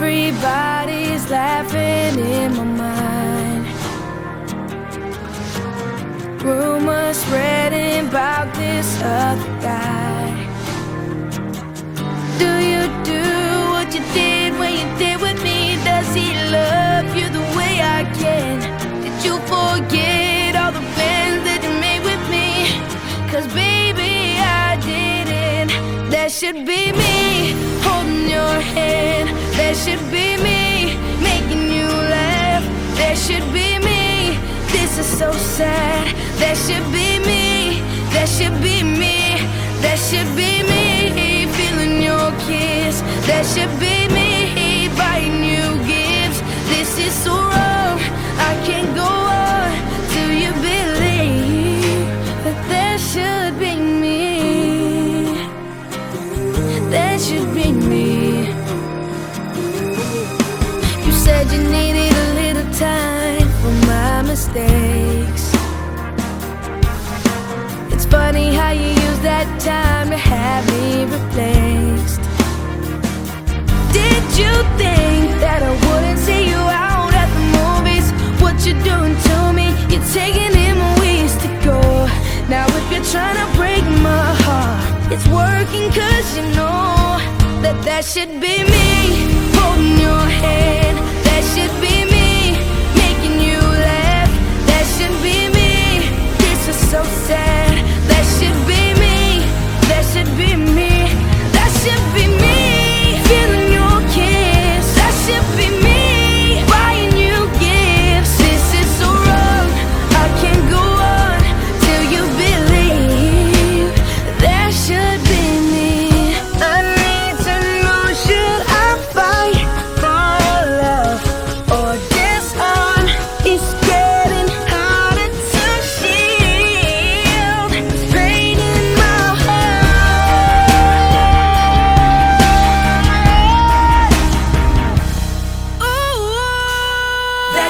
Everybody's laughing in my mind. Rumors spreading about this other guy. Do you do what you did when you did with me? Does he love you the way I can? Did you forget all the plans that you made with me? Cause baby, I didn't. That should be me your hand. That should be me making you laugh. That should be me. This is so sad. That should be me. That should be me. That should be me feeling your kiss. That should be said you needed a little time for my mistakes. It's funny how you use that time to have me replaced. Did you think that I wouldn't see you out at the movies? What you doing to me? You're taking in my ways to go. Now if you're trying to break my heart, it's working cause you know that that should be me holding your hand. Should be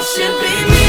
should be me.